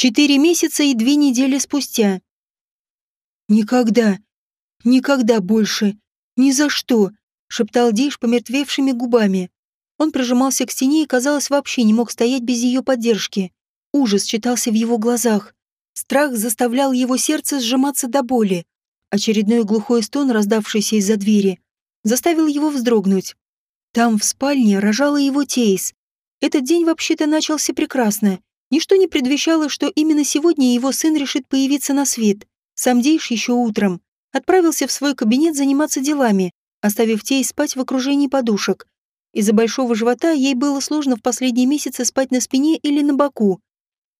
Четыре месяца и две недели спустя. «Никогда, никогда больше, ни за что», — шептал Дейш помертвевшими губами. Он прижимался к стене и, казалось, вообще не мог стоять без ее поддержки. Ужас читался в его глазах. Страх заставлял его сердце сжиматься до боли. Очередной глухой стон, раздавшийся из-за двери, заставил его вздрогнуть. Там, в спальне, рожала его Тейс. Этот день вообще-то начался прекрасно. Ничто не предвещало, что именно сегодня его сын решит появиться на свет. Сам Дейш еще утром отправился в свой кабинет заниматься делами, оставив Тейс спать в окружении подушек. Из-за большого живота ей было сложно в последние месяцы спать на спине или на боку.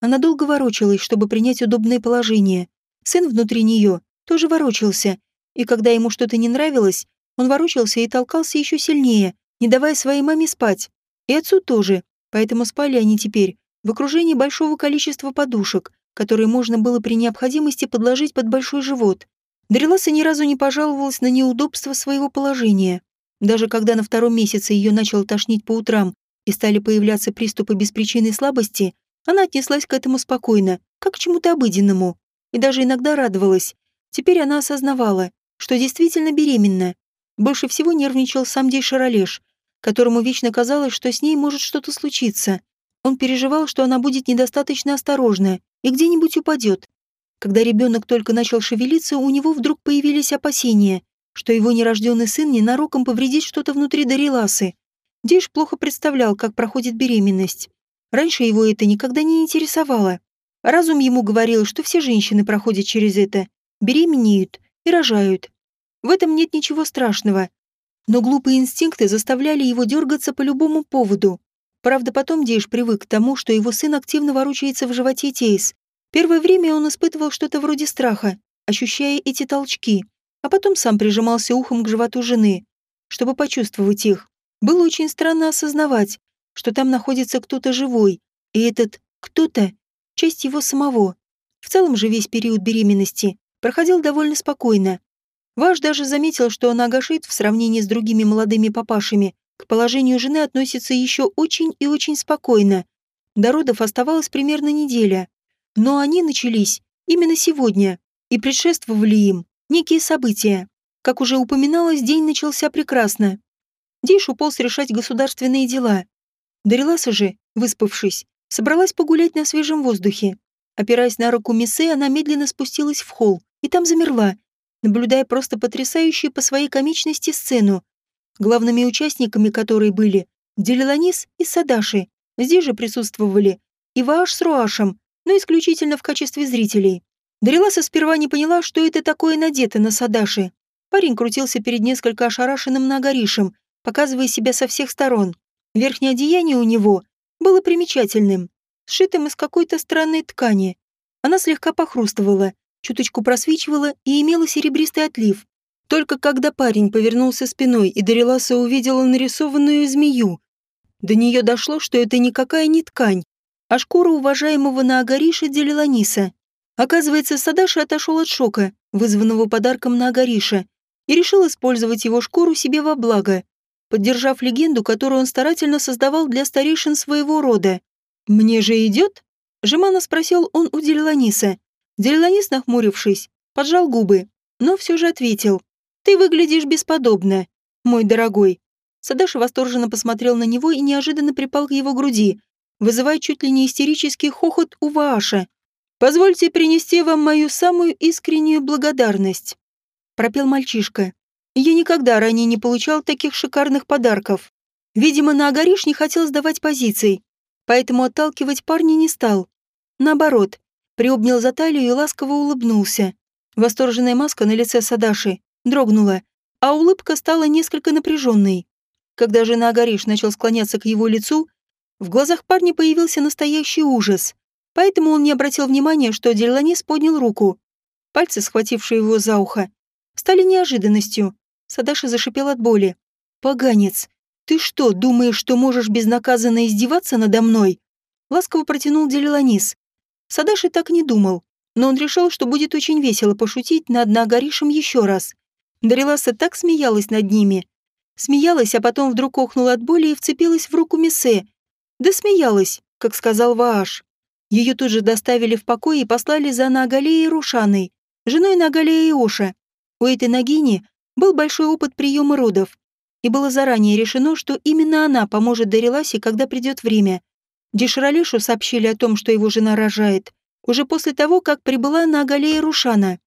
Она долго ворочалась, чтобы принять удобное положение. Сын внутри нее тоже ворочался, и когда ему что-то не нравилось, он ворочался и толкался еще сильнее, не давая своей маме спать. И отцу тоже, поэтому спали они теперь в окружении большого количества подушек, которые можно было при необходимости подложить под большой живот. Дариласа ни разу не пожаловалась на неудобство своего положения. Даже когда на втором месяце ее начало тошнить по утрам и стали появляться приступы беспричинной слабости, она отнеслась к этому спокойно, как к чему-то обыденному, и даже иногда радовалась. Теперь она осознавала, что действительно беременна. Больше всего нервничал сам Дей Шаролеш, которому вечно казалось, что с ней может что-то случиться. Он переживал, что она будет недостаточно осторожна и где-нибудь упадет. Когда ребенок только начал шевелиться, у него вдруг появились опасения, что его нерожденный сын ненароком повредит что-то внутри Дариласы. Диш плохо представлял, как проходит беременность. Раньше его это никогда не интересовало. Разум ему говорил, что все женщины проходят через это, беременеют и рожают. В этом нет ничего страшного. Но глупые инстинкты заставляли его дергаться по любому поводу. Правда, потом Дейш привык к тому, что его сын активно ворочается в животе Тейс. Первое время он испытывал что-то вроде страха, ощущая эти толчки, а потом сам прижимался ухом к животу жены, чтобы почувствовать их. Было очень странно осознавать, что там находится кто-то живой, и этот кто-то — часть его самого. В целом же весь период беременности проходил довольно спокойно. Ваш даже заметил, что Нагашит в сравнении с другими молодыми папашами к положению жены относится еще очень и очень спокойно. До родов оставалась примерно неделя. Но они начались именно сегодня и предшествовали им некие события. Как уже упоминалось, день начался прекрасно. Дейш уполз решать государственные дела. Дариласа же, выспавшись, собралась погулять на свежем воздухе. Опираясь на руку Миссе, она медленно спустилась в холл и там замерла, наблюдая просто потрясающую по своей комичности сцену, главными участниками которой были Делиланис и Садаши. Здесь же присутствовали и Вааш с Руашем, но исключительно в качестве зрителей. Дариласа сперва не поняла, что это такое надето на Садаши. Парень крутился перед несколько ошарашенным Нагаришем, показывая себя со всех сторон. Верхнее одеяние у него было примечательным, сшитым из какой-то странной ткани. Она слегка похрустывала, чуточку просвечивала и имела серебристый отлив. Только когда парень повернулся спиной и Дариласа увидела нарисованную змею, до нее дошло, что это никакая не ткань, а шкура уважаемого Наагариша Делиланиса. Оказывается, Садаши отошел от шока, вызванного подарком на Агариша, и решил использовать его шкуру себе во благо, поддержав легенду, которую он старательно создавал для старейшин своего рода. «Мне же идет?» — жеманно спросил он у Делиланиса. Делиланис, нахмурившись, поджал губы, но все же ответил. «Ты выглядишь бесподобно, мой дорогой». Садаши восторженно посмотрел на него и неожиданно припал к его груди, вызывая чуть ли не истерический хохот у Вааша. Позвольте принести вам мою самую искреннюю благодарность», — пропел мальчишка. «Я никогда ранее не получал таких шикарных подарков. Видимо, на Агариш не хотел сдавать позиций, поэтому отталкивать парня не стал. Наоборот, приобнял за талию и ласково улыбнулся. Восторженная маска на лице Садаши дрогнула, а улыбка стала несколько напряженной. Когда же Нагариш начал склоняться к его лицу, в глазах парня появился настоящий ужас. Поэтому он не обратил внимания, что Дельланис поднял руку. Пальцы, схватившие его за ухо, стали неожиданностью. Садаши зашипел от боли. «Поганец, ты что, думаешь, что можешь безнаказанно издеваться надо мной?» Ласково протянул Делиланис. Садаши так не думал, но он решил, что будет очень весело пошутить над Нагаришем еще раз. Дариласа так смеялась над ними. Смеялась, а потом вдруг охнула от боли и вцепилась в руку Миссе. Да смеялась, как сказал Вааш. Ее тут же доставили в покой и послали за Нагалеей Рушаной, женой Нагалея Иоша. У этой Нагини был большой опыт приема родов, и было заранее решено, что именно она поможет Дариласе, когда придет время. Деширалишу сообщили о том, что его жена рожает, уже после того, как прибыла на Рушана.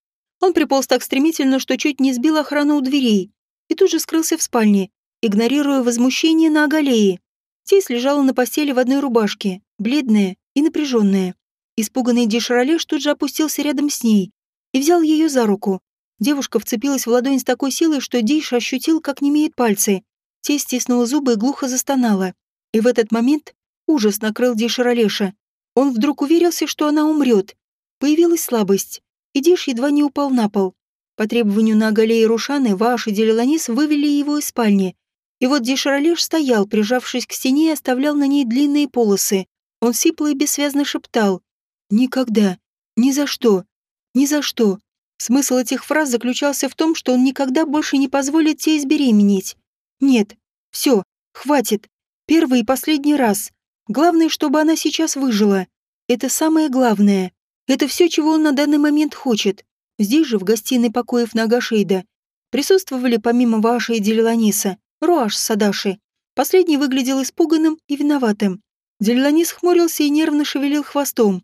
Он приполз так стремительно, что чуть не сбил охрану у дверей, и тут же скрылся в спальне, игнорируя возмущение на Агалее. Тейс лежала на постели в одной рубашке, бледная и напряженная. Испуганный Деширалеш тут же опустился рядом с ней и взял ее за руку. Девушка вцепилась в ладонь с такой силой, что Дейш ощутил, как немеют пальцы. Тесть стиснула зубы и глухо застонала. И в этот момент ужас накрыл Деширалеша. Он вдруг уверился, что она умрет. Появилась слабость, и Диш едва не упал на пол. По требованию Нагале и Рушаны Вааш и Делеланис вывели его из спальни. И вот Деширалеш стоял, прижавшись к стене и оставлял на ней длинные полосы. Он сипло и бессвязно шептал. «Никогда. Ни за что. Ни за что». Смысл этих фраз заключался в том, что он никогда больше не позволит тебе избеременеть. Нет. Все. Хватит. Первый и последний раз. Главное, чтобы она сейчас выжила. Это самое главное. Это все, чего он на данный момент хочет. Здесь же, в гостиной покоев Нагашейда, присутствовали помимо Ваши и Делиланиса, Руаш с Садаши. Последний выглядел испуганным и виноватым. Делиланис хмурился и нервно шевелил хвостом.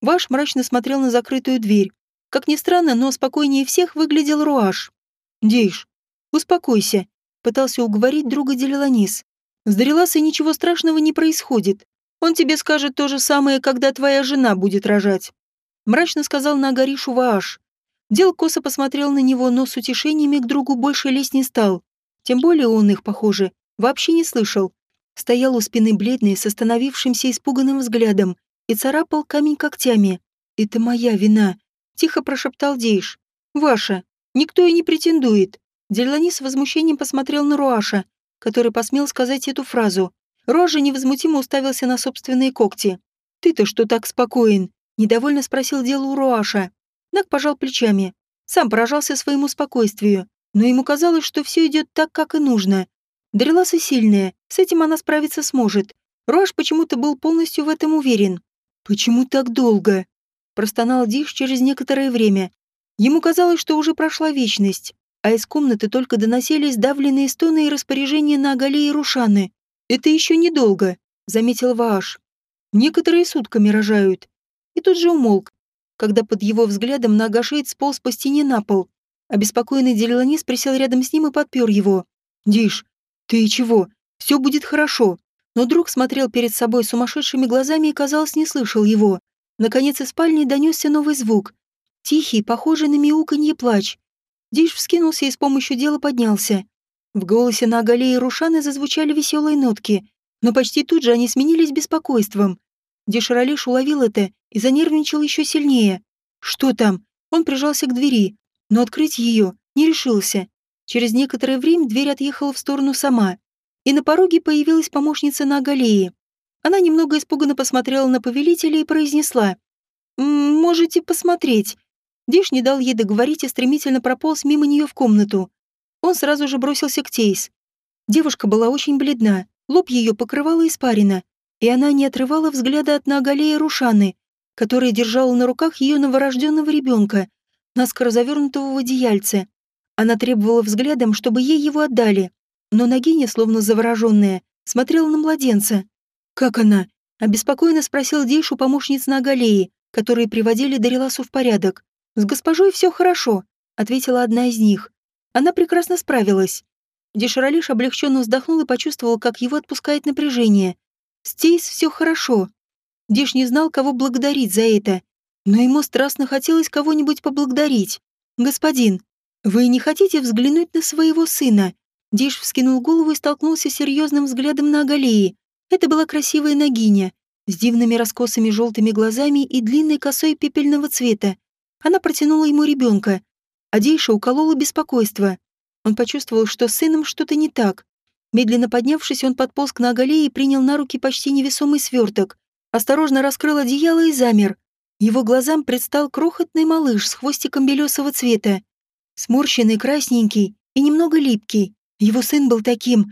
Ваш мрачно смотрел на закрытую дверь. Как ни странно, но спокойнее всех выглядел Руаш. «Дейш, успокойся», — пытался уговорить друга Делиланис. С Дариласой ничего страшного не происходит. Он тебе скажет то же самое, когда твоя жена будет рожать. Мрачно сказал Нагаришу Вааш. Дел косо посмотрел на него, но с утешениями к другу больше лезть не стал. Тем более он их, похоже, вообще не слышал. Стоял у спины бледный, с остановившимся испуганным взглядом и царапал камень когтями. «Это моя вина», — тихо прошептал Дейш. «Ваша. Никто и не претендует». Дельлани с возмущением посмотрел на Руаша, который посмел сказать эту фразу. Рожа невозмутимо уставился на собственные когти. «Ты-то что так спокоен?» — недовольно спросил дело у Руаша. Нак пожал плечами. Сам поражался своему спокойствию, но ему казалось, что все идет так, как и нужно. Дариласа сильная, с этим она справиться сможет. Руаш почему-то был полностью в этом уверен. «Почему так долго?» – простонал Диш через некоторое время. Ему казалось, что уже прошла вечность а из комнаты только доносились давленные стоны и распоряжения на Агале и Рушаны. «Это еще недолго», — заметил Вааш. «Некоторые сутками рожают». И тут же умолк, когда под его взглядом Нагашейд сполз по стене на пол. Обеспокоенный Делиланис присел рядом с ним и подпер его. «Диш, ты чего? Все будет хорошо». Но друг смотрел перед собой сумасшедшими глазами и, казалось, не слышал его. Наконец из спальни донесся новый звук. Тихий, похожий на мяуканье плач. Диш вскинулся и с помощью дела поднялся. В голосе на Агале и Рушаны зазвучали веселые нотки, но почти тут же они сменились беспокойством. Деширалиш уловил это и занервничал еще сильнее. Что там? Он прижался к двери, но открыть ее не решился. Через некоторое время дверь отъехала в сторону сама, и на пороге появилась помощница на Агалее. Она немного испуганно посмотрела на повелителя и произнесла. «Можете посмотреть. Диш не дал ей договорить и стремительно прополз мимо нее в комнату. Он сразу же бросился к Тейс. Девушка была очень бледна, лоб ее покрывала испарина, и она не отрывала взгляда от Нагалея Рушаны, которая держала на руках ее новорожденного ребенка, наскоро завернутого в одеяльце. Она требовала взглядом, чтобы ей его отдали, но Нагиня, словно завороженная, смотрела на младенца. «Как она?» — обеспокоенно спросил Дейшу помощниц Нагалеи, которые приводили Дариласу в порядок. «С госпожой все хорошо», — ответила одна из них. Она прекрасно справилась. Деширалиш облегченно вздохнул и почувствовал, как его отпускает напряжение. Тейс все хорошо. Деш не знал, кого благодарить за это, но ему страстно хотелось кого-нибудь поблагодарить. «Господин, вы не хотите взглянуть на своего сына?» Диш вскинул голову и столкнулся серьезным взглядом на Агалии. Это была красивая Нагиня, с дивными раскосыми желтыми глазами и длинной косой пепельного цвета. Она протянула ему ребенка, а Дейша уколола беспокойство. Он почувствовал, что с сыном что-то не так. Медленно поднявшись, он подполз к Нагале и принял на руки почти невесомый сверток. Осторожно раскрыл одеяло и замер. Его глазам предстал крохотный малыш с хвостиком белесого цвета. Сморщенный, красненький и немного липкий. Его сын был таким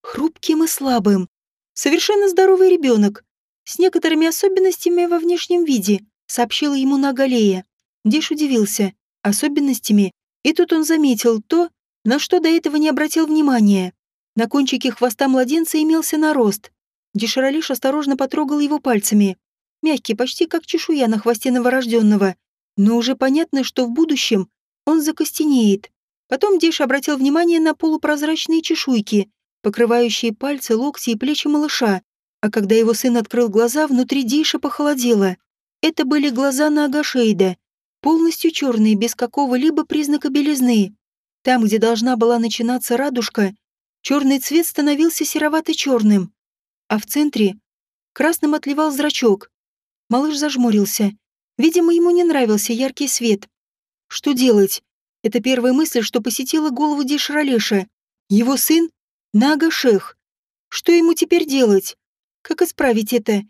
хрупким и слабым. Совершенно здоровый ребенок. с некоторыми особенностями во внешнем виде, сообщила ему Нагалея. Диш удивился. Особенностями. И тут он заметил то, на что до этого не обратил внимания. На кончике хвоста младенца имелся нарост. Дишаралиш осторожно потрогал его пальцами. Мягкий, почти как чешуя на хвосте новорожденного. Но уже понятно, что в будущем он закостенеет. Потом Диш обратил внимание на полупрозрачные чешуйки, покрывающие пальцы, локти и плечи малыша. А когда его сын открыл глаза, внутри Диша похолодело. Это были глаза на Агашейда, полностью черные, без какого-либо признака белизны. Там, где должна была начинаться радужка, черный цвет становился серовато-черным, а в центре красным отливал зрачок. Малыш зажмурился. Видимо, ему не нравился яркий свет. Что делать? Это первая мысль, что посетила голову Дишралеша. Его сын — Нага-шех. Что ему теперь делать? Как исправить это?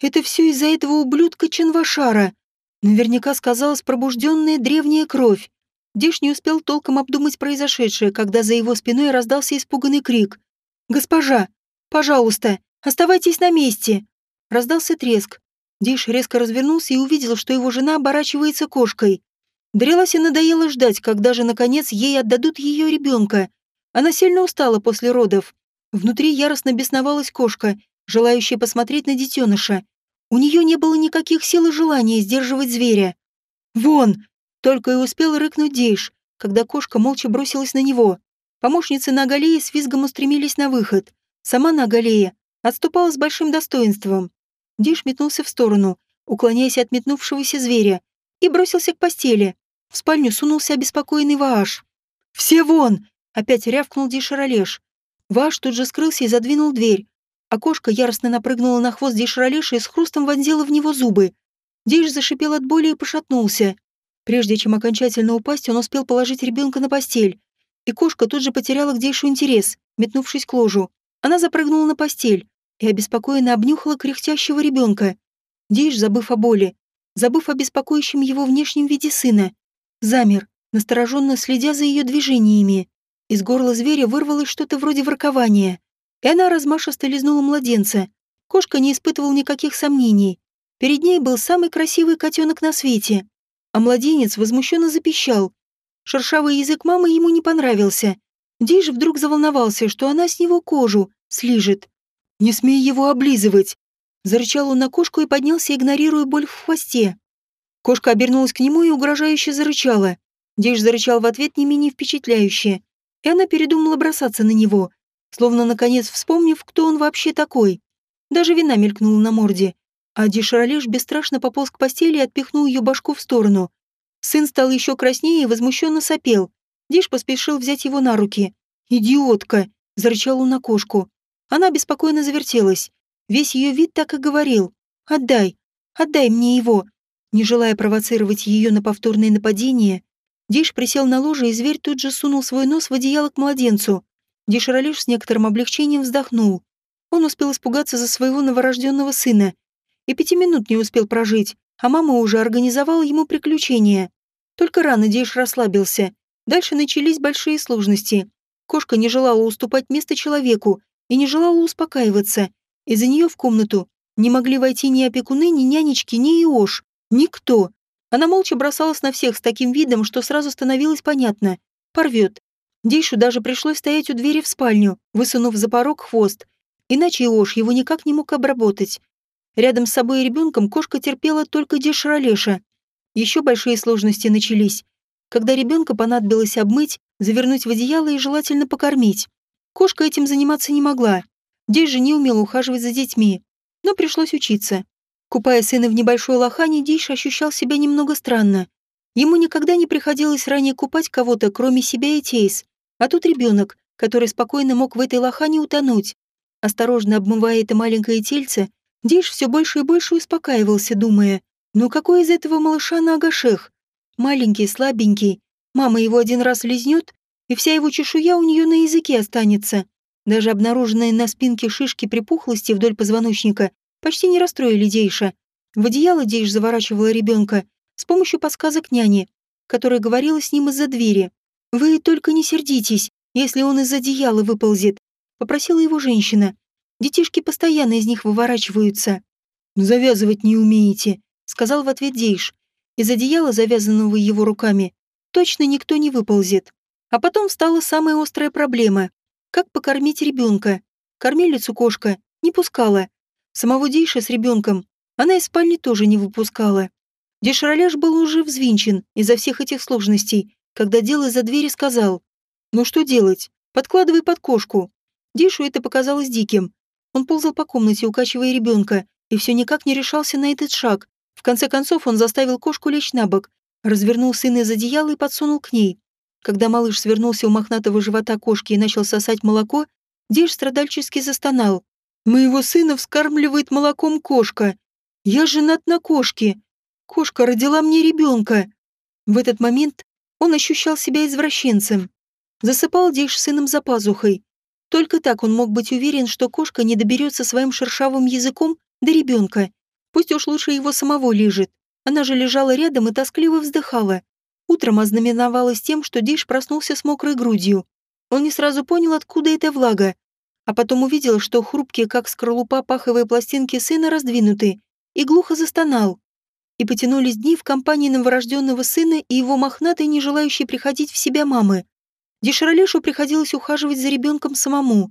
Это все из-за этого ублюдка Ченвашара. Наверняка сказалась пробужденная древняя кровь. Диш не успел толком обдумать произошедшее, когда за его спиной раздался испуганный крик. «Госпожа! Пожалуйста! Оставайтесь на месте!» Раздался треск. Диш резко развернулся и увидел, что его жена оборачивается кошкой. Дреласе надоело ждать, когда же, наконец, ей отдадут ее ребенка. Она сильно устала после родов. Внутри яростно бесновалась кошка, желающая посмотреть на детеныша. У нее не было никаких сил и желания сдерживать зверя. «Вон!» — только и успел рыкнуть Дейш, когда кошка молча бросилась на него. Помощницы Нагалеи с визгом устремились на выход. Сама Нагалея отступала с большим достоинством. Дейш метнулся в сторону, уклоняясь от метнувшегося зверя, и бросился к постели. В спальню сунулся обеспокоенный Вааш. «Все вон!» — опять рявкнул Дишаролеш. Вааш тут же скрылся и задвинул дверь, а кошка яростно напрыгнула на хвост Дейшаролеша и с хрустом вонзила в него зубы. Дейш зашипел от боли и пошатнулся. Прежде чем окончательно упасть, он успел положить ребенка на постель. И кошка тут же потеряла к Дейшу интерес, метнувшись к ложу. Она запрыгнула на постель и обеспокоенно обнюхала кряхтящего ребенка. Дейш, забыв о боли, забыв о беспокоящем его внешнем виде сына, замер, настороженно следя за ее движениями. Из горла зверя вырвалось что-то вроде воркования и она размашисто лизнула младенца. Кошка не испытывал никаких сомнений. Перед ней был самый красивый котенок на свете. А младенец возмущенно запищал. Шершавый язык мамы ему не понравился. Диш вдруг заволновался, что она с него кожу слижет. «Не смей его облизывать!» Зарычал он на кошку и поднялся, игнорируя боль в хвосте. Кошка обернулась к нему и угрожающе зарычала. Диш зарычал в ответ не менее впечатляюще. И она передумала бросаться на него, словно наконец вспомнив, кто он вообще такой. Даже вина мелькнула на морде, а Дишаралеш бесстрашно пополз к постели и отпихнул ее башку в сторону. Сын стал еще краснее и возмущенно сопел. Диш поспешил взять его на руки. «Идиотка!» – зарычал он на кошку. Она беспокойно завертелась. Весь ее вид так и говорил. «Отдай! Отдай мне его!» Не желая провоцировать ее на повторное нападение, Диш присел на ложе, и зверь тут же сунул свой нос в одеяло к младенцу. Деширалиш с некоторым облегчением вздохнул. Он успел испугаться за своего новорожденного сына и пяти минут не успел прожить, а мама уже организовала ему приключения. Только рано Деш расслабился. Дальше начались большие сложности. Кошка не желала уступать место человеку и не желала успокаиваться. Из-за нее в комнату не могли войти ни опекуны, ни нянечки, ни Иош. Никто. Она молча бросалась на всех с таким видом, что сразу становилось понятно. Порвет. Дейшу даже пришлось стоять у двери в спальню, высунув за порог хвост, иначе Иош его никак не мог обработать. Рядом с собой и ребенком кошка терпела только Дешралеша. Еще большие сложности начались, когда ребенка понадобилось обмыть, завернуть в одеяло и желательно покормить. Кошка этим заниматься не могла. Деш же не умела ухаживать за детьми, но пришлось учиться. Купая сына в небольшой лохане, Дейш ощущал себя немного странно. Ему никогда не приходилось ранее купать кого-то, кроме себя и Тейс. А тут ребенок, который спокойно мог в этой лохане утонуть. Осторожно обмывая это маленькое тельце, Диш все больше и больше успокаивался, думая, ну какой из этого малыша на агашех? Маленький, слабенький, мама его один раз лизнет, и вся его чешуя у нее на языке останется. Даже обнаруженные на спинке шишки припухлости вдоль позвоночника почти не расстроили Дейша. В одеяло Дейш заворачивала ребенка с помощью подсказок няни, которая говорила с ним из-за двери. «Вы только не сердитесь, если он из одеяла выползет», — попросила его женщина. «Детишки постоянно из них выворачиваются». «Завязывать не умеете», — сказал в ответ Дейш. Из одеяла, завязанного его руками, точно никто не выползет. А потом стала самая острая проблема. Как покормить ребенка? Кормилицу кошка не пускала. Самого Дейша с ребенком она из спальни тоже не выпускала. Дешраляж был уже взвинчен из-за всех этих сложностей, когда дело за двери сказал. «Ну что делать? Подкладывай под кошку». Дишу это показалось диким. Он ползал по комнате, укачивая ребенка, и все никак не решался на этот шаг. В конце концов он заставил кошку лечь на бок, развернул сына из одеяла и подсунул к ней. Когда малыш свернулся у мохнатого живота кошки и начал сосать молоко, Диш страдальчески застонал. «Моего сына вскармливает молоком кошка. Я женат на кошке. Кошка родила мне ребенка». В этот момент он ощущал себя извращенцем. Засыпал Диш сыном за пазухой. Только так он мог быть уверен, что кошка не доберется своим шершавым языком до ребенка. Пусть уж лучше его самого лежит. Она же лежала рядом и тоскливо вздыхала. Утром ознаменовалось тем, что Диш проснулся с мокрой грудью. Он не сразу понял, откуда эта влага, а потом увидел, что хрупкие, как скорлупа паховые пластинки сына раздвинуты, и глухо застонал. И потянулись дни в компании новорожденного сына и его мохнатой, не желающей приходить в себя мамы. Деширалешу приходилось ухаживать за ребенком самому.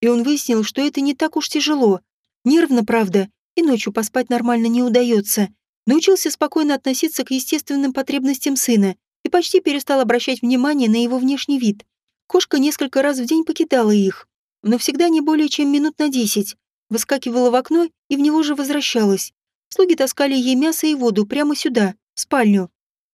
И он выяснил, что это не так уж тяжело. Нервно, правда, и ночью поспать нормально не удается. Научился спокойно относиться к естественным потребностям сына и почти перестал обращать внимание на его внешний вид. Кошка несколько раз в день покидала их, но всегда не более чем минут на десять. Выскакивала в окно и в него же возвращалась. Слуги таскали ей мясо и воду прямо сюда, в спальню.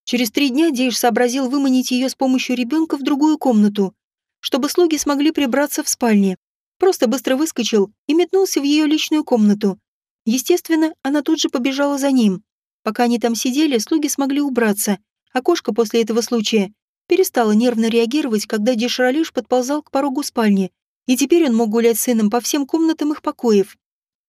Через три дня Дейш сообразил выманить ее с помощью ребенка в другую комнату, чтобы слуги смогли прибраться в спальне. Просто быстро выскочил и метнулся в ее личную комнату. Естественно, она тут же побежала за ним. Пока они там сидели, слуги смогли убраться, кошка после этого случая перестала нервно реагировать, когда Дешралиш подползал к порогу спальни, и теперь он мог гулять с сыном по всем комнатам их покоев.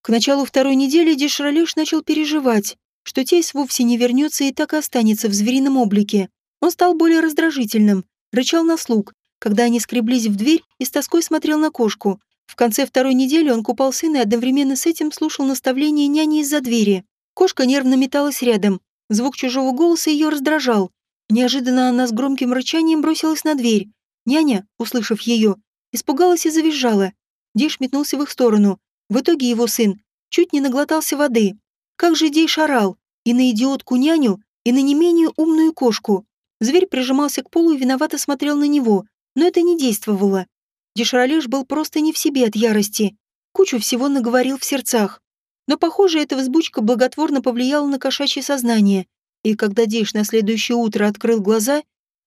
К началу второй недели Дешралиш начал переживать, что Тейс вовсе не вернется и так и останется в зверином облике. Он стал более раздражительным, рычал на слуг, когда они скреблись в дверь и с тоской смотрел на кошку. В конце второй недели он купал сына и одновременно с этим слушал наставления няни из-за двери. Кошка нервно металась рядом. Звук чужого голоса ее раздражал. Неожиданно она с громким рычанием бросилась на дверь. Няня, услышав ее, испугалась и завизжала. Диш метнулся в их сторону. В итоге его сын чуть не наглотался воды. Как же Дейш орал! И на идиотку няню, и на не менее умную кошку. Зверь прижимался к полу и виновато смотрел на него, но это не действовало. Дешралеш был просто не в себе от ярости. Кучу всего наговорил в сердцах. Но, похоже, эта взбучка благотворно повлияла на кошачье сознание, и когда Дейш на следующее утро открыл глаза,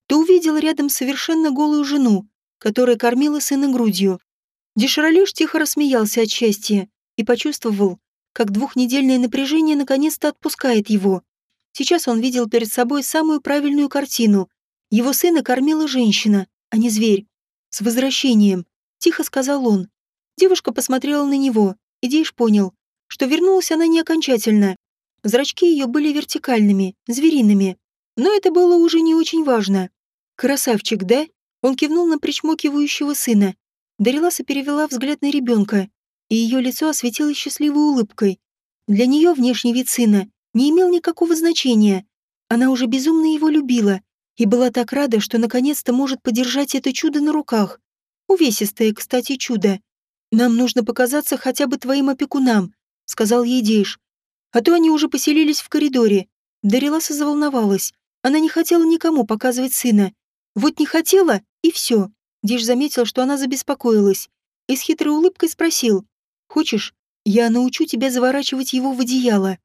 то увидел рядом совершенно голую жену, которая кормила сына грудью. Деширалеш тихо рассмеялся от счастья и почувствовал, как двухнедельное напряжение наконец-то отпускает его. Сейчас он видел перед собой самую правильную картину. Его сына кормила женщина, а не зверь. «С возвращением», — тихо сказал он. Девушка посмотрела на него, и Дейш понял, что вернулась она не окончательно. Зрачки ее были вертикальными, звериными. Но это было уже не очень важно. «Красавчик, да?» Он кивнул на причмокивающего сына. Дариласа перевела взгляд на ребенка, и ее лицо осветилось счастливой улыбкой. Для нее внешний вид сына не имел никакого значения. Она уже безумно его любила и была так рада, что наконец-то может подержать это чудо на руках. Увесистое, кстати, чудо. «Нам нужно показаться хотя бы твоим опекунам», — сказал ей Дейш. А то они уже поселились в коридоре. Дариласа заволновалась. Она не хотела никому показывать сына. Вот не хотела, и все. Диш заметил, что она забеспокоилась. И с хитрой улыбкой спросил. «Хочешь, я научу тебя заворачивать его в одеяло?»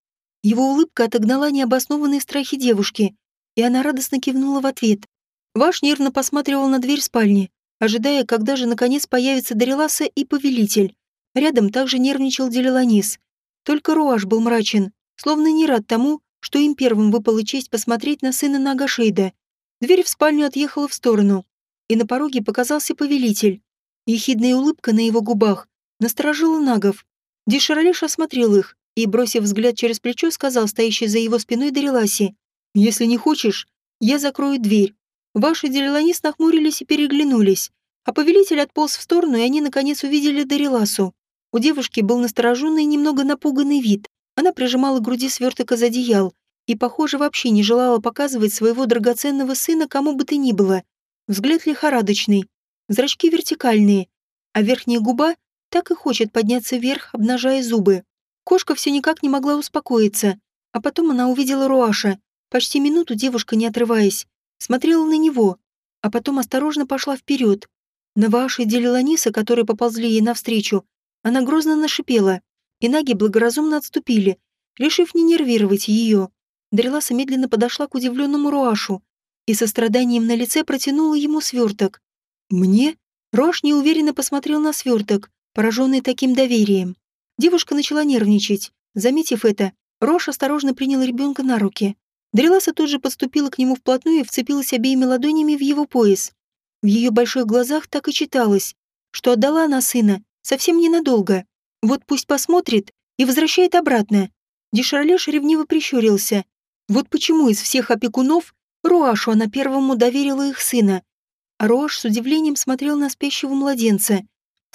Его улыбка отогнала необоснованные страхи девушки, и она радостно кивнула в ответ. Ваш нервно посматривал на дверь спальни, ожидая, когда же наконец появится Дариласа и повелитель. Рядом также нервничал Делиланис. Только Руаш был мрачен, словно не рад тому, что им первым выпала честь посмотреть на сына Нагашейда. Дверь в спальню отъехала в сторону, и на пороге показался повелитель. Ехидная улыбка на его губах насторожила нагов. Дишаралиш осмотрел их и, бросив взгляд через плечо, сказал стоящий за его спиной Дариласи, «Если не хочешь, я закрою дверь». Ваши Делиланис нахмурились и переглянулись, а повелитель отполз в сторону, и они наконец увидели Дариласу. У девушки был настороженный и немного напуганный вид. Она прижимала к груди сверток из одеял и, похоже, вообще не желала показывать своего драгоценного сына кому бы то ни было. Взгляд лихорадочный, зрачки вертикальные, а верхняя губа так и хочет подняться вверх, обнажая зубы. Кошка все никак не могла успокоиться, а потом она увидела Руаша. Почти минуту девушка, не отрываясь, смотрела на него, а потом осторожно пошла вперед. На Вааше Делиланиса, которые поползли ей навстречу, она грозно нашипела, и наги благоразумно отступили, решив не нервировать ее. Дреласа медленно подошла к удивленному Руашу и со страданием на лице протянула ему сверток. «Мне?» Руаш неуверенно посмотрел на сверток, пораженный таким доверием. Девушка начала нервничать. Заметив это, Рош осторожно принял ребенка на руки. Дреласа тут же подступила к нему вплотную и вцепилась обеими ладонями в его пояс. В ее больших глазах так и читалось, что отдала она сына совсем ненадолго. Вот пусть посмотрит и возвращает обратно. Дешарлеш ревниво прищурился. Вот почему из всех опекунов Руашу она первому доверила их сына. А Руаш с удивлением смотрел на спящего младенца.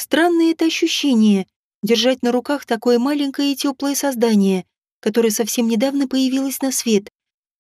Странное это ощущение — держать на руках такое маленькое и теплое создание, которое совсем недавно появилось на свет.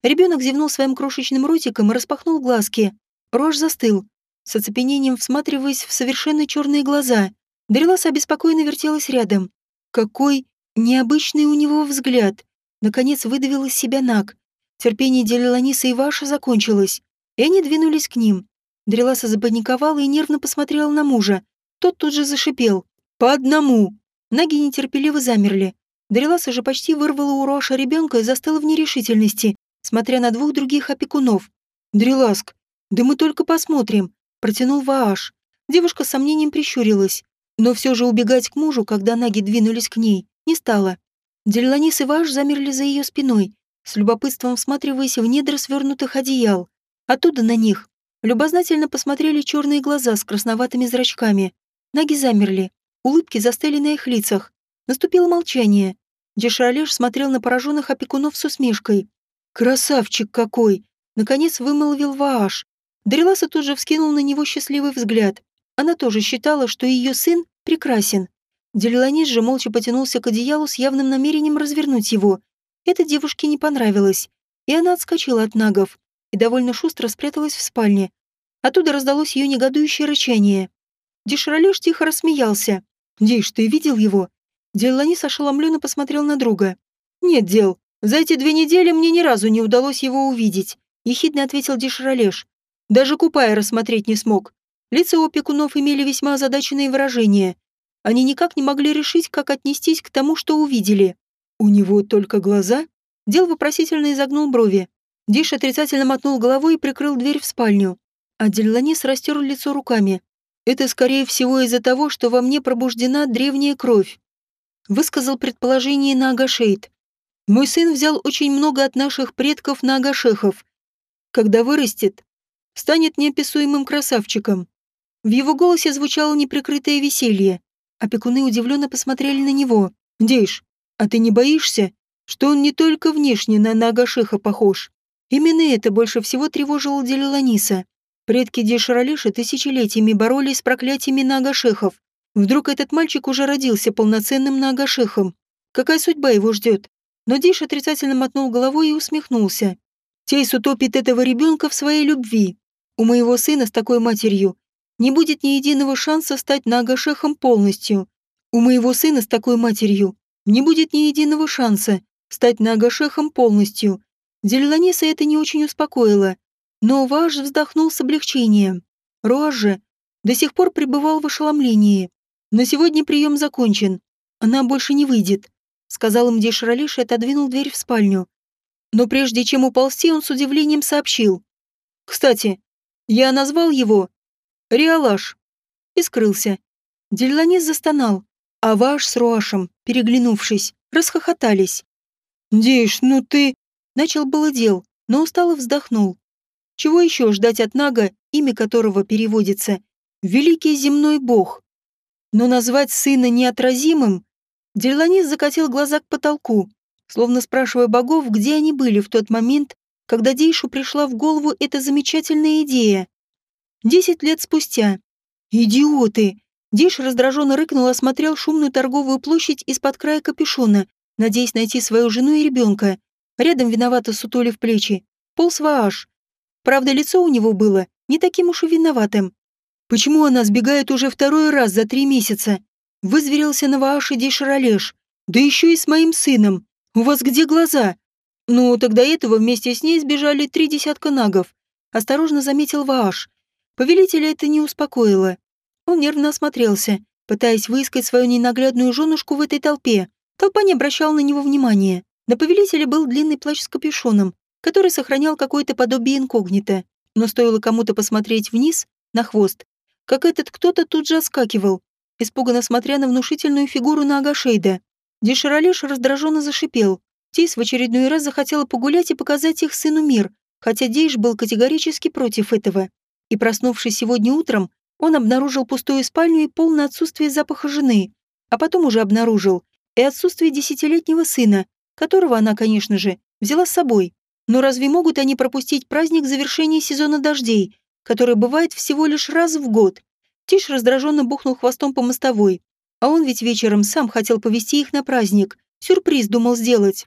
Ребенок зевнул своим крошечным ротиком и распахнул глазки. Руаш застыл, с оцепенением всматриваясь в совершенно черные глаза. Дреласа обеспокоенно вертелась рядом. Какой необычный у него взгляд. Наконец выдавил из себя Наг. Терпение Делиланиса и Ваша закончилось, и они двинулись к ним. Дреласа запаниковала и нервно посмотрела на мужа. Тот тут же зашипел. «По одному!» Наги нетерпеливо замерли. Дреласа же почти вырвала у Роша ребенка и застыла в нерешительности, смотря на двух других опекунов. «Дреласк, да мы только посмотрим», — протянул Вааш. Девушка с сомнением прищурилась, но все же убегать к мужу, когда наги двинулись к ней, не стала. Делиланис и Вааш замерли за ее спиной, с любопытством всматриваясь в недра свернутых одеял. Оттуда на них любознательно посмотрели черные глаза с красноватыми зрачками. Ноги замерли, улыбки застыли на их лицах. Наступило молчание. Дешралеш смотрел на пораженных опекунов с усмешкой. «Красавчик какой!» Наконец вымолвил Вааш. Дреласа тут же вскинул на него счастливый взгляд. Она тоже считала, что ее сын прекрасен. Делиланис же молча потянулся к одеялу с явным намерением развернуть его это девушке не понравилось, и она отскочила от нагов и довольно шустро спряталась в спальне. Оттуда раздалось ее негодующее рычание. Деширалеш тихо рассмеялся. «Диш, ты видел его?» Деланис ошеломленно посмотрел на друга. «Нет дел. За эти две недели мне ни разу не удалось его увидеть», ехидно ответил Деширалеш. «Даже купая рассмотреть не смог. Лица опекунов имели весьма озадаченные выражения. Они никак не могли решить, как отнестись к тому, что увидели. «У него только глаза?» Дел вопросительно изогнул брови. Диш отрицательно мотнул головой и прикрыл дверь в спальню. А Дельланис растер лицо руками. «Это, скорее всего, из-за того, что во мне пробуждена древняя кровь», высказал предположение на. «Мой сын взял очень много от наших предков на Агашехов. Когда вырастет, станет неописуемым красавчиком». В его голосе звучало неприкрытое веселье. Опекуны удивленно посмотрели на него. «Дейш, а ты не боишься, что он не только внешне на Нагашеха похож? Именно это больше всего тревожило Делиланиса. Предки Дешаралиша тысячелетиями боролись с проклятиями Нагашехов. Вдруг этот мальчик уже родился полноценным Нагашехом. Какая судьба его ждет? Но Диш отрицательно мотнул головой и усмехнулся. Тейс утопит этого ребенка в своей любви. У моего сына с такой матерью не будет ни единого шанса стать Нагашехом полностью. У моего сына с такой матерью не будет ни единого шанса стать Нагашехом полностью. Делиланиса это не очень успокоило, но Ваш вздохнул с облегчением. Же до сих пор пребывал в ошеломлении. На сегодня прием закончен. Она больше не выйдет, сказал им Дешралиш и отодвинул дверь в спальню. Но прежде чем уползти, он с удивлением сообщил. «Кстати, я назвал его Риалаш» и скрылся. Дельланис застонал, а Ваш с Руашем, переглянувшись, расхохотались. «Диш, ну ты...» Начал было дел, но устало вздохнул. Чего еще ждать от Нага, имя которого переводится «Великий земной бог»? Но назвать сына неотразимым... Дельланис закатил глаза к потолку, словно спрашивая богов, где они были в тот момент, когда Дейшу пришла в голову эта замечательная идея. Десять лет спустя. «Идиоты!» Диш раздраженно рыкнул осмотрел шумную торговую площадь из-под края капюшона, надеясь найти свою жену и ребенка. Рядом виновато сутули в плечи. Полз Вааш. Правда, лицо у него было не таким уж и виноватым. Почему она сбегает уже второй раз за три месяца? Вызверился на Вааше Дешаролеш. Да еще и с моим сыном. У вас где глаза? Ну, тогда этого вместе с ней сбежали три десятка нагов. Осторожно заметил Вааш. Повелителя это не успокоило. Он нервно осмотрелся, пытаясь выискать свою ненаглядную женушку в этой толпе. Толпа не обращала на него внимания. На повелителя был длинный плащ с капюшоном, который сохранял какое-то подобие инкогнито. Но стоило кому-то посмотреть вниз, на хвост, как этот кто-то тут же оскакивал, испуганно смотря на внушительную фигуру на Агашейда. Деширалеш раздраженно зашипел. Тис в очередной раз захотела погулять и показать их сыну мир, хотя Дейш был категорически против этого. И проснувшись сегодня утром, он обнаружил пустую спальню и полное отсутствие запаха жены, а потом уже обнаружил и отсутствие десятилетнего сына, которого она, конечно же, взяла с собой. Но разве могут они пропустить праздник завершения сезона дождей, который бывает всего лишь раз в год? Тиш раздраженно бухнул хвостом по мостовой, а он ведь вечером сам хотел повести их на праздник. Сюрприз думал сделать.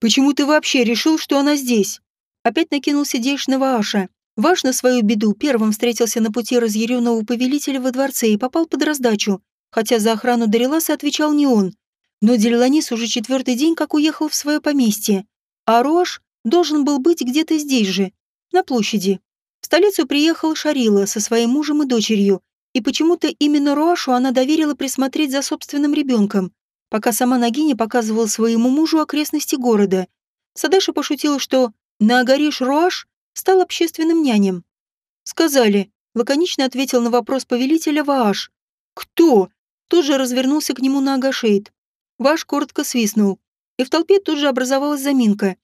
«Почему ты вообще решил, что она здесь?» Опять накинулся Дейш на Вааша. Ваш на свою беду первым встретился на пути разъяренного повелителя во дворце и попал под раздачу, хотя за охрану Дариласа отвечал не он. Но Дельланис уже четвертый день как уехал в свое поместье, а Рош должен был быть где-то здесь же, на площади. В столицу приехал Шарила со своим мужем и дочерью, и почему-то именно Руашу она доверила присмотреть за собственным ребенком, пока сама Нагиня показывала своему мужу окрестности города. Садаша пошутила, что Наагариш Руаш стал общественным нянем. «Сказали», — лаконично ответил на вопрос повелителя Вааш. «Кто?» Тут же развернулся к нему Наагашейд. Вааш коротко свистнул, и в толпе тут же образовалась заминка.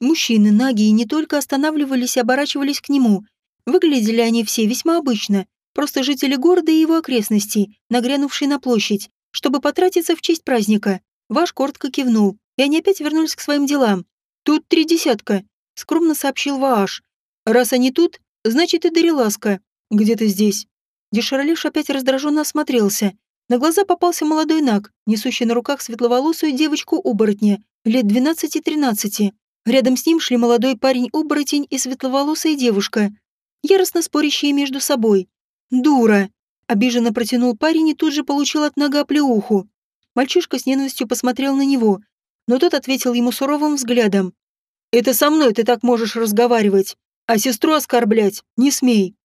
Мужчины, наги, не только останавливались и оборачивались к нему. Выглядели они все весьма обычно, Просто жители города и его окрестностей, нагрянувшие на площадь, чтобы потратиться в честь праздника. Ваш коротко кивнул, и они опять вернулись к своим делам. «Тут три десятка», — скромно сообщил Вааш. «Раз они тут, значит и Дариласка. Где-то здесь». Дешаролеш опять раздраженно осмотрелся. На глаза попался молодой наг, несущий на руках светловолосую девочку-оборотня, лет 12-13. Рядом с ним шли молодой парень-оборотень и светловолосая девушка, яростно спорящие между собой. «Дура!» — обиженно протянул парень и тут же получил от нога плеуху. Мальчишка с ненавистью посмотрел на него, но тот ответил ему суровым взглядом. «Это со мной ты так можешь разговаривать, а сестру оскорблять не смей!»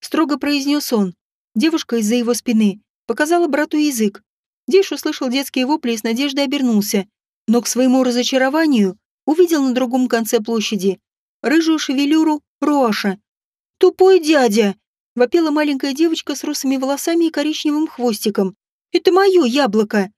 Строго произнес он. Девушка из-за его спины показала брату язык. Диш услышал детские вопли и с надеждой обернулся, но к своему разочарованию увидел на другом конце площади рыжую шевелюру Роаша. «Тупой дядя!» Вопила маленькая девочка с русыми волосами и коричневым хвостиком. «Это мое яблоко!»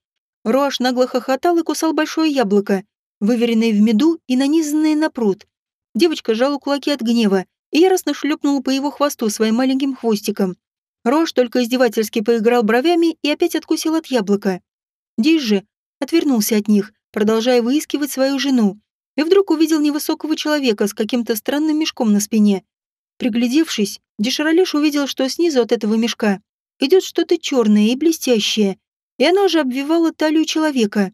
Роаш нагло хохотал и кусал большое яблоко, выверенное в меду и нанизанное на пруд. Девочка сжала кулаки от гнева и яростно шлепнула по его хвосту своим маленьким хвостиком. Роаш только издевательски поиграл бровями и опять откусил от яблока. Диш же отвернулся от них, продолжая выискивать свою жену, и вдруг увидел невысокого человека с каким-то странным мешком на спине. Приглядевшись, Деширалеш увидел, что снизу от этого мешка идет что-то черное и блестящее, и оно уже обвивало талию человека.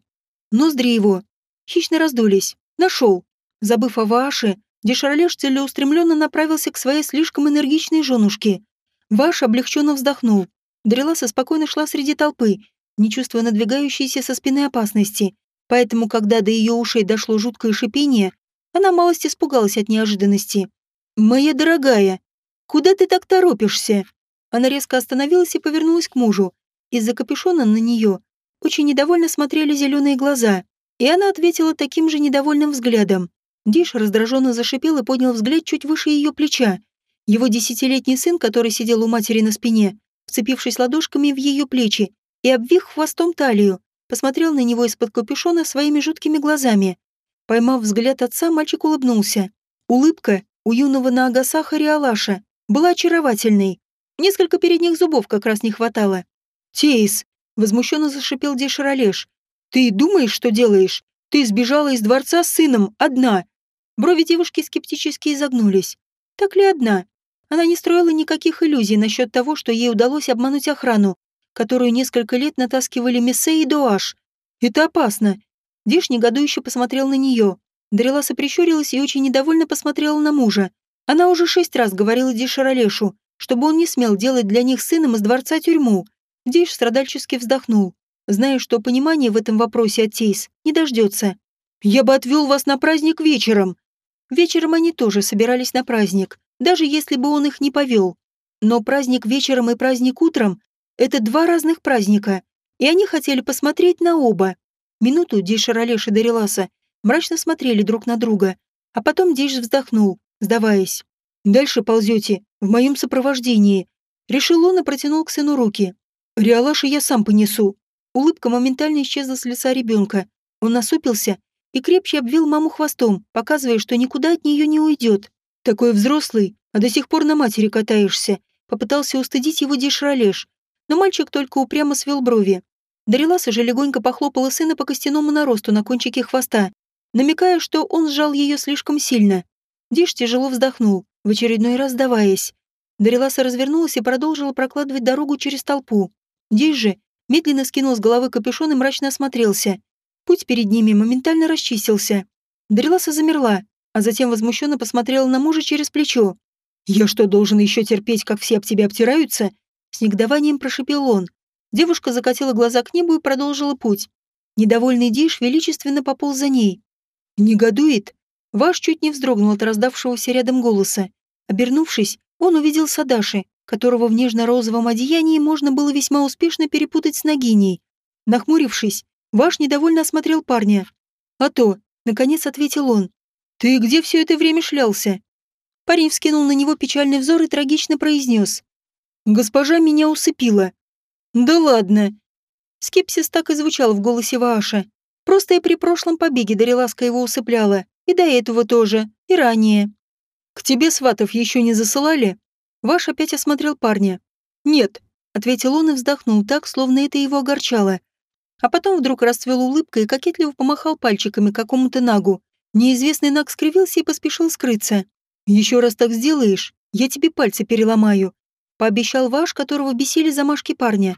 Ноздри его хищно раздулись. Нашел. Забыв о Вааше, Деширалеш целеустремленно направился к своей слишком энергичной женушке. Ваш облегченно вздохнул. Дреласа спокойно шла среди толпы, не чувствуя надвигающейся со спины опасности. Поэтому, когда до ее ушей дошло жуткое шипение, она малость испугалась от неожиданности. «Моя дорогая, куда ты так торопишься?» Она резко остановилась и повернулась к мужу. Из-за капюшона на нее очень недовольно смотрели зеленые глаза, и она ответила таким же недовольным взглядом. Диш раздраженно зашипел и поднял взгляд чуть выше ее плеча. Его десятилетний сын, который сидел у матери на спине, вцепившись ладошками в ее плечи и обвив хвостом талию, посмотрел на него из-под капюшона своими жуткими глазами. Поймав взгляд отца, мальчик улыбнулся. Улыбка у юного Наагасаха Риалаша была очаровательной. Несколько передних зубов как раз не хватало. «Тейс!» — возмущенно зашипел Деширалеш. «Ты думаешь, что делаешь? Ты сбежала из дворца с сыном, одна!» Брови девушки скептически изогнулись. «Так ли одна?» Она не строила никаких иллюзий насчет того, что ей удалось обмануть охрану, которую несколько лет натаскивали Мессе и Дуаш. «Это опасно. Диш негодующе посмотрел на нее. Дариласа прищурилась и очень недовольно посмотрела на мужа. Она уже шесть раз говорила Диш Ролешу, чтобы он не смел делать для них сыном из дворца тюрьму. Диш страдальчески вздохнул, зная, что понимания в этом вопросе от Тейс не дождется. «Я бы отвел вас на праздник вечером». Вечером они тоже собирались на праздник, даже если бы он их не повел. Но праздник вечером и праздник утром — это два разных праздника, и они хотели посмотреть на оба. Минуту Диш Ролеш и Дариласа мрачно смотрели друг на друга, а потом Диш вздохнул, сдаваясь. «Дальше ползете, в моем сопровождении». Решил он и протянул к сыну руки. «Реалаши я сам понесу». Улыбка моментально исчезла с лица ребенка. Он насупился и крепче обвил маму хвостом, показывая, что никуда от нее не уйдет. Такой взрослый, а до сих пор на матери катаешься. Попытался устыдить его Дишралеш, но мальчик только упрямо свел брови. Дариласа же легонько похлопала сына по костяному наросту на кончике хвоста, намекая, что он сжал ее слишком сильно. Диш тяжело вздохнул, в очередной раз сдаваясь. Дариласа развернулась и продолжила прокладывать дорогу через толпу. Диш же медленно скинул с головы капюшон и мрачно осмотрелся. Путь перед ними моментально расчистился. Дариласа замерла, а затем возмущенно посмотрела на мужа через плечо. «Я что, должен еще терпеть, как все об тебя обтираются?» С негодованием прошипел он. Девушка закатила глаза к небу и продолжила путь. Недовольный Диш величественно пополз за ней. «Негодует?» Ваш чуть не вздрогнул от раздавшегося рядом голоса. Обернувшись, он увидел Садаши, которого в нежно-розовом одеянии можно было весьма успешно перепутать с Нагиней. Нахмурившись, Ваш недовольно осмотрел парня. «А то», — наконец ответил он. «Ты где все это время шлялся?» Парень вскинул на него печальный взор и трагично произнес. «Госпожа меня усыпила». «Да ладно». Скепсис так и звучал в голосе Вааша. Просто и при прошлом побеге Дариласка его усыпляла. И до этого тоже. И ранее. «К тебе сватов еще не засылали?» Ваш опять осмотрел парня. «Нет», — ответил он и вздохнул так, словно это его огорчало. А потом вдруг расцвел улыбкой и кокетливо помахал пальчиками какому-то нагу. Неизвестный наг скривился и поспешил скрыться. «Еще раз так сделаешь, я тебе пальцы переломаю», — пообещал Ваш, которого бесили замашки парня.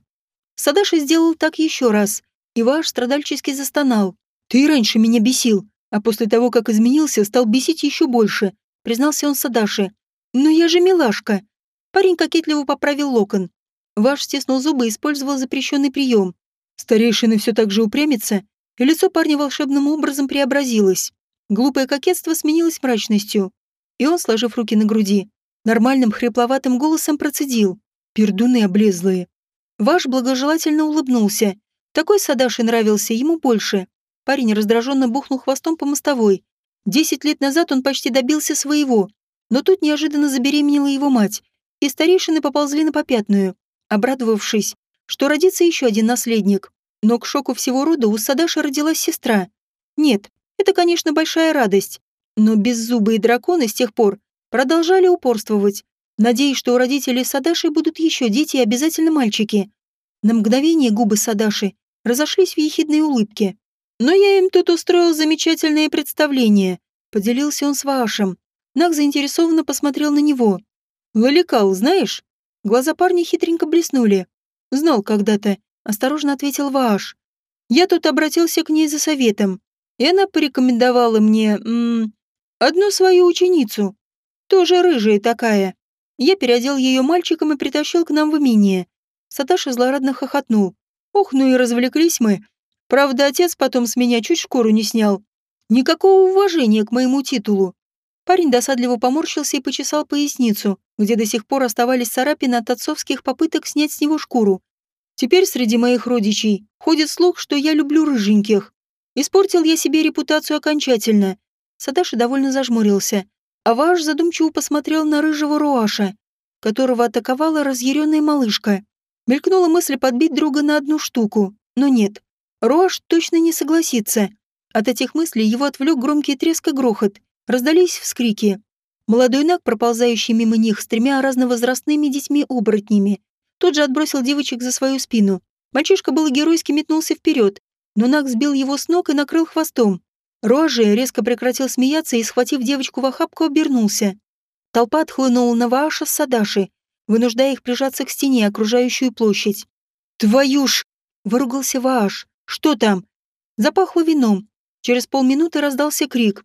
Садаши сделал так еще раз, и Ваш страдальчески застонал. «Ты раньше меня бесил, а после того, как изменился, стал бесить еще больше», — признался он Садаши. «Но я же милашка». Парень кокетливо поправил локон. Ваш стиснул зубы и использовал запрещенный прием. Старейшины все так же упрямится, и лицо парня волшебным образом преобразилось. Глупое кокетство сменилось мрачностью, и он, сложив руки на груди, нормальным хрипловатым голосом процедил. «Пердуны облезлые». Ваш благожелательно улыбнулся. Такой Садаши нравился ему больше. Парень раздраженно бухнул хвостом по мостовой. Десять лет назад он почти добился своего, но тут неожиданно забеременела его мать, и старейшины поползли на попятную, обрадовавшись, что родится еще один наследник. Но к шоку всего рода у Садаши родилась сестра. Нет, это, конечно, большая радость. Но беззубые драконы с тех пор продолжали упорствовать, надеясь, что у родителей Садаши будут еще дети и обязательно мальчики. На мгновение губы Садаши разошлись в ехидной улыбке. «Но я им тут устроил замечательное представление», — поделился он с Вашем. Наг заинтересованно посмотрел на него. «Лаликал, знаешь?» Глаза парня хитренько блеснули. Знал когда-то, осторожно ответил Вааш. Я тут обратился к ней за советом, и она порекомендовала мне, м -м, одну свою ученицу, тоже рыжая такая. Я переодел ее мальчиком и притащил к нам в имение. Саташа злорадно хохотнул. Ох, ну и развлеклись мы. Правда, отец потом с меня чуть шкуру не снял. Никакого уважения к моему титулу. Парень досадливо поморщился и почесал поясницу, где до сих пор оставались царапины от отцовских попыток снять с него шкуру. Теперь среди моих родичей ходит слух, что я люблю рыженьких. Испортил я себе репутацию окончательно. Садаши довольно зажмурился. А Ваш задумчиво посмотрел на рыжего Руаша, которого атаковала разъяренная малышка. Мелькнула мысль подбить друга на одну штуку, но нет. Руаш точно не согласится. От этих мыслей его отвлек громкий треск и грохот. Раздались вскрики. Молодой наг, проползающий мимо них с тремя разновозрастными детьми-оборотнями, тут же отбросил девочек за свою спину. Мальчишка был геройски метнулся вперед, но наг сбил его с ног и накрыл хвостом. Рожи резко прекратил смеяться и, схватив девочку в охапку, обернулся. Толпа отхлынула на Вааша с Садаши, вынуждая их прижаться к стене, окружающую площадь. «Твою ж!» — выругался Вааш. «Что там?» Запахло вином, Через полминуты раздался крик.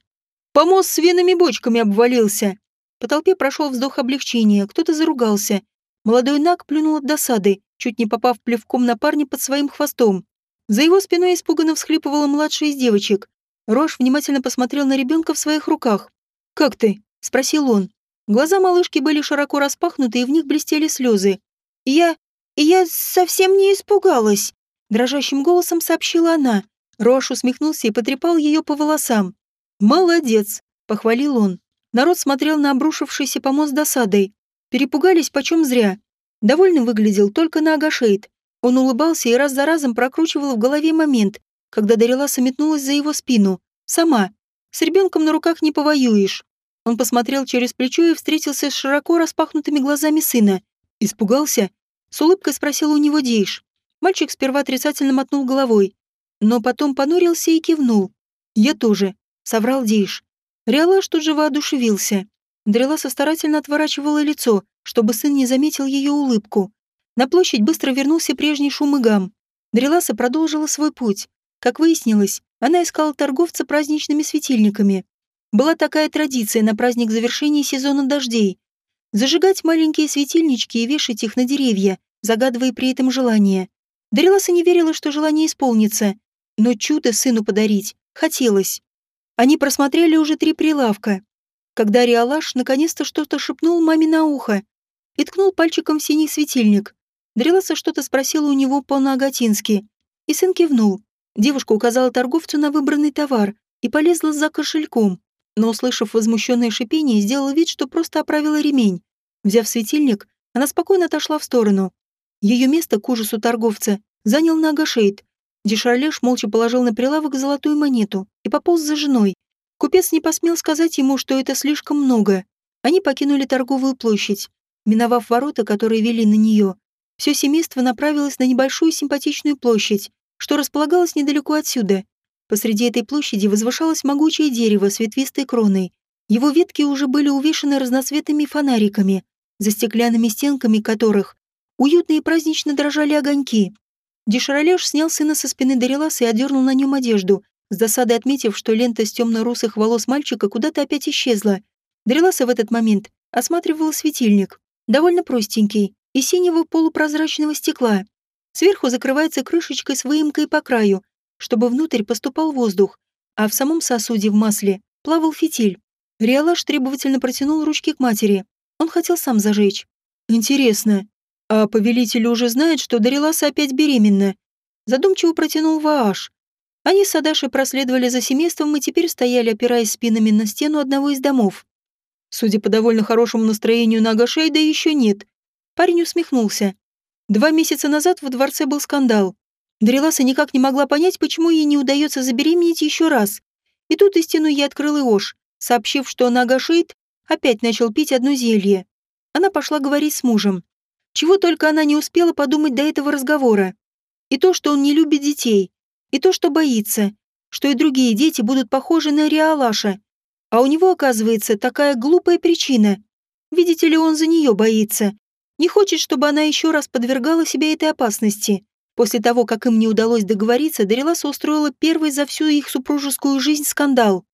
«Помост с винными бочками обвалился!» По толпе прошел вздох облегчения, кто-то заругался. Молодой Наг плюнул от досады, чуть не попав плевком на парня под своим хвостом. За его спиной испуганно всхлипывала младшая из девочек. Рош внимательно посмотрел на ребенка в своих руках. «Как ты?» — спросил он. Глаза малышки были широко распахнуты, и в них блестели слезы. «Я... я совсем не испугалась», — дрожащим голосом сообщила она. Рош усмехнулся и потрепал ее по волосам. «Молодец», — похвалил он. Народ смотрел на обрушившийся помост досадой. Перепугались почем зря. Довольно выглядел только на Агашейд. Он улыбался и раз за разом прокручивал в голове момент, когда Дариласа метнулась за его спину. Сама. С ребенком на руках не повоюешь. Он посмотрел через плечо и встретился с широко распахнутыми глазами сына. Испугался? С улыбкой спросил у него Дейш. Мальчик сперва отрицательно мотнул головой, но потом понурился и кивнул. «Я тоже», — соврал Дейш. Риалаш тут же воодушевился. Дреласа старательно отворачивала лицо, чтобы сын не заметил ее улыбку. На площадь быстро вернулся прежний шум и гам. Дреласа продолжила свой путь. Как выяснилось, она искала торговца праздничными светильниками. Была такая традиция на праздник завершения сезона дождей. Зажигать маленькие светильнички и вешать их на деревья, загадывая при этом желание. Дариласа не верила, что желание исполнится, но чудо сыну подарить хотелось. Они просмотрели уже три прилавка, когда Риалаш наконец-то что-то шепнул маме на ухо и ткнул пальчиком в синий светильник. Дреласа что-то спросила у него по-нагатински, и сын кивнул. Девушка указала торговцу на выбранный товар и полезла за кошельком, но, услышав возмущенное шипение, сделала вид, что просто оправила ремень. Взяв светильник, она спокойно отошла в сторону. Ее место, к ужасу торговца, занял Нагашейд, Дешарлеш молча положил на прилавок золотую монету и пополз за женой. Купец не посмел сказать ему, что это слишком много. Они покинули торговую площадь. Миновав ворота, которые вели на нее, все семейство направилось на небольшую симпатичную площадь, что располагалась недалеко отсюда. Посреди этой площади возвышалось могучее дерево с ветвистой кроной. Его ветки уже были увешаны разноцветными фонариками, за стеклянными стенками которых уютно и празднично дрожали огоньки. Деширалеш снял сына со спины Дариласа и одернул на нем одежду, с досадой отметив, что лента с темно-русых волос мальчика куда-то опять исчезла. Дариласа в этот момент осматривала светильник, довольно простенький, из синего полупрозрачного стекла. Сверху закрывается крышечкой с выемкой по краю, чтобы внутрь поступал воздух, а в самом сосуде в масле плавал фитиль. Риалаш требовательно протянул ручки к матери. Он хотел сам зажечь. «Интересно, а повелитель уже знает, что Дариласа опять беременна. Задумчиво протянул Вааш. Они с Адашей проследовали за семейством и теперь стояли, опираясь спинами на стену одного из домов. Судя по довольно хорошему настроению на Агашейда, еще нет. Парень усмехнулся. Два месяца назад во дворце был скандал. Дариласа никак не могла понять, почему ей не удается забеременеть еще раз. И тут истину ей открыл Иош, сообщив, что Нагашейд опять начал пить одно зелье. Она пошла говорить с мужем. Чего только она не успела подумать до этого разговора. И то, что он не любит детей, и то, что боится, что и другие дети будут похожи на Риалаша. А у него, оказывается, такая глупая причина. Видите ли, он за нее боится. Не хочет, чтобы она еще раз подвергала себя этой опасности. После того, как им не удалось договориться, Дариласа устроила первый за всю их супружескую жизнь скандал.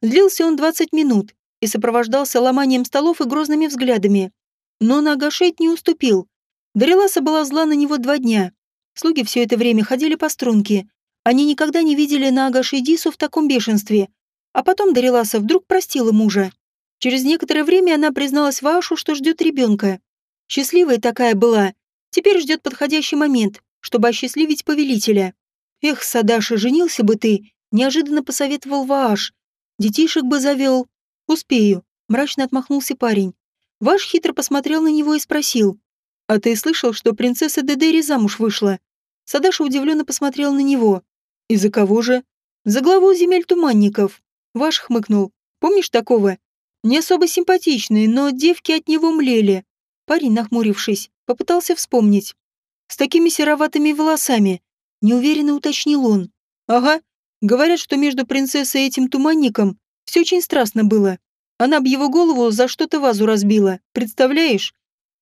Длился он 20 минут и сопровождался ломанием столов и грозными взглядами. Но Нагашейт не уступил. Дариласа была зла на него два дня. Слуги все это время ходили по струнке. Они никогда не видели Нага Шейдису в таком бешенстве. А потом Дариласа вдруг простила мужа. Через некоторое время она призналась Вашу, что ждет ребенка. Счастливая такая была. Теперь ждет подходящий момент, чтобы осчастливить повелителя. Эх, Садаша, женился бы ты, неожиданно посоветовал Вааш. Детишек бы завел. Успею, мрачно отмахнулся парень. Ваш хитро посмотрел на него и спросил. «А ты слышал, что принцесса Дедери замуж вышла?» Садаша удивленно посмотрел на него. «И за кого же?» «За главу земель туманников». Ваш хмыкнул. «Помнишь такого?» «Не особо симпатичный, но девки от него млели». Парень, нахмурившись, попытался вспомнить. «С такими сероватыми волосами», — неуверенно уточнил он. «Ага. Говорят, что между принцессой и этим туманником все очень страстно было. Она б его голову за что-то вазу разбила, представляешь?»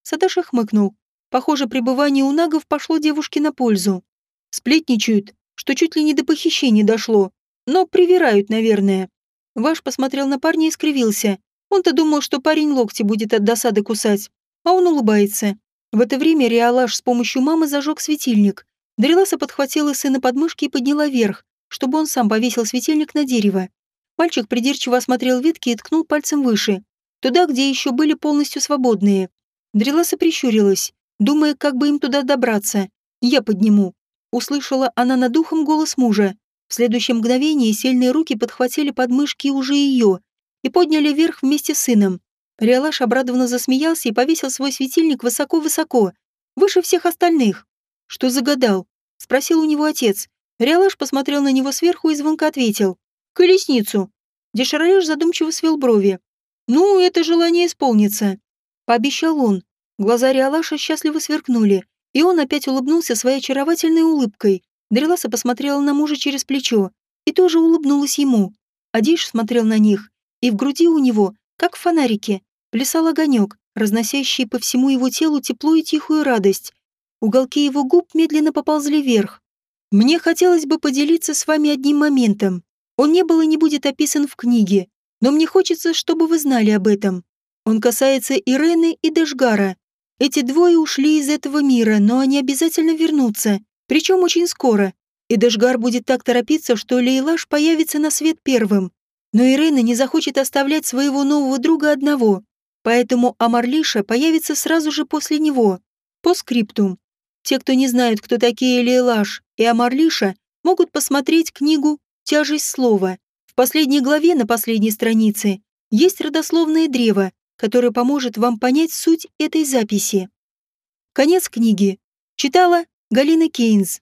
Садаша хмыкнул. Похоже, пребывание у нагов пошло девушке на пользу. Сплетничают, что чуть ли не до похищения дошло. Но привирают, наверное. Ваш посмотрел на парня и скривился. Он-то думал, что парень локти будет от досады кусать. А он улыбается. В это время Риалаш с помощью мамы зажег светильник. Дреласа подхватила сына под мышки и подняла вверх, чтобы он сам повесил светильник на дерево. Мальчик придирчиво осмотрел ветки и ткнул пальцем выше, туда, где еще были полностью свободные. Дреласа прищурилась, думая, как бы им туда добраться. «Я подниму». Услышала она над ухом голос мужа. В следующее мгновение сильные руки подхватили подмышки уже ее и подняли вверх вместе с сыном. Риалаш обрадованно засмеялся и повесил свой светильник высоко-высоко, выше всех остальных. «Что загадал?» — спросил у него отец. Риалаш посмотрел на него сверху и звонко ответил. «Колесницу». Дешаралеш задумчиво свел брови. «Ну, это желание исполнится», — пообещал он. Глаза Риалаша счастливо сверкнули, и он опять улыбнулся своей очаровательной улыбкой. Дреласа посмотрела на мужа через плечо и тоже улыбнулась ему. Адиш смотрел на них, и в груди у него, как в фонарике, плясал огонек, разносящий по всему его телу тепло и тихую радость. Уголки его губ медленно поползли вверх. Мне хотелось бы поделиться с вами одним моментом. Он не был и не будет описан в книге, но мне хочется, чтобы вы знали об этом. Он касается Ирены и Дашгара. Эти двое ушли из этого мира, но они обязательно вернутся. Причем очень скоро. И Дэшгар будет так торопиться, что Лейлаш появится на свет первым. Но Ирена не захочет оставлять своего нового друга одного. Поэтому Амарлиша появится сразу же после него. По скриптум. Те, кто не знают, кто такие Лейлаш и Амарлиша, могут посмотреть книгу «Тяжесть слова». В последней главе на последней странице есть родословное древо, которое поможет вам понять суть этой записи. Конец книги. Читала Галина Кейнс.